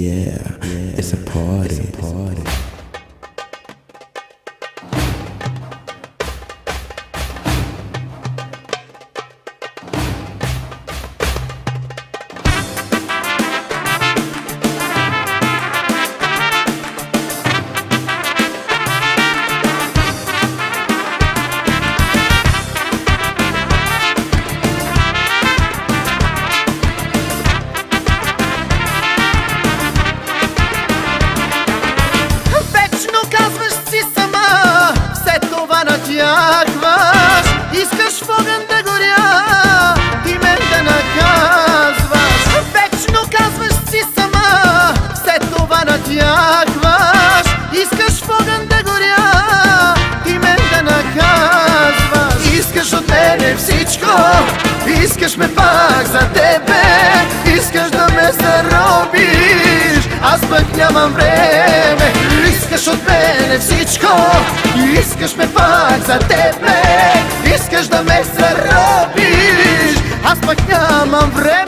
Yeah, it's a party. It's a party. Искаш ме пак за тебе Искаш да ме заробиш, аз пък нямам време. Искаш от мене всичко, искаш ме пак за тебе Искаш да ме заробиш, аз пък нямам време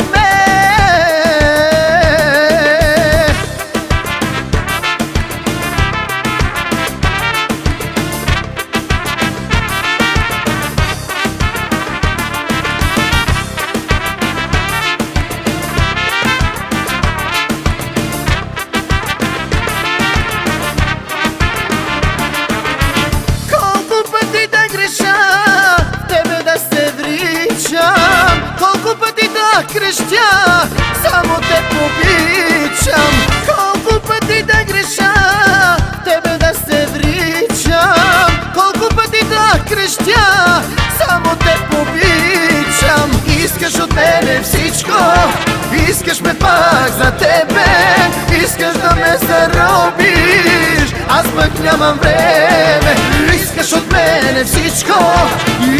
крещя, само те обичам. Колко пъти да греша, тебе да се вричам. Колко пъти да крещя, само те обичам. Искаш от мене всичко, искаш ме пак за тебе. Искаш да ме заробиш, аз пък нямам време. Искаш от мене всичко,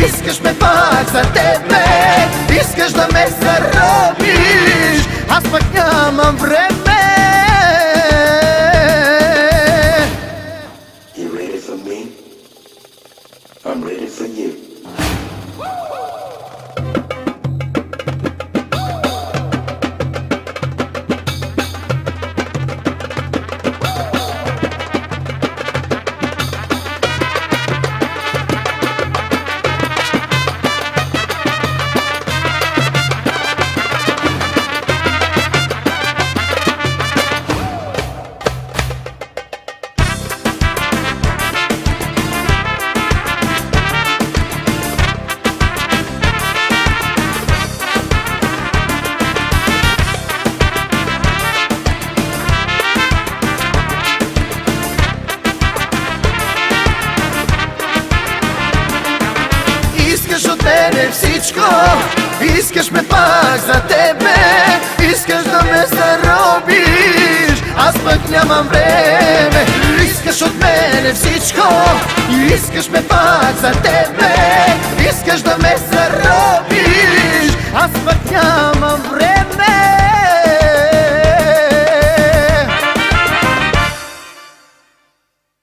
искаш ме пак за тебе Искаш да ме заробиш, аз пък нямам време You ready for me? I'm ready for you. искаш от мене всичко Искаш ме пак за тебе Искаш да ме заробиш. Аз пък нямам време. Искаш от мене всичко Искаш ме пак за тебе Искаш да ме заробиш. Аз пък нямам време.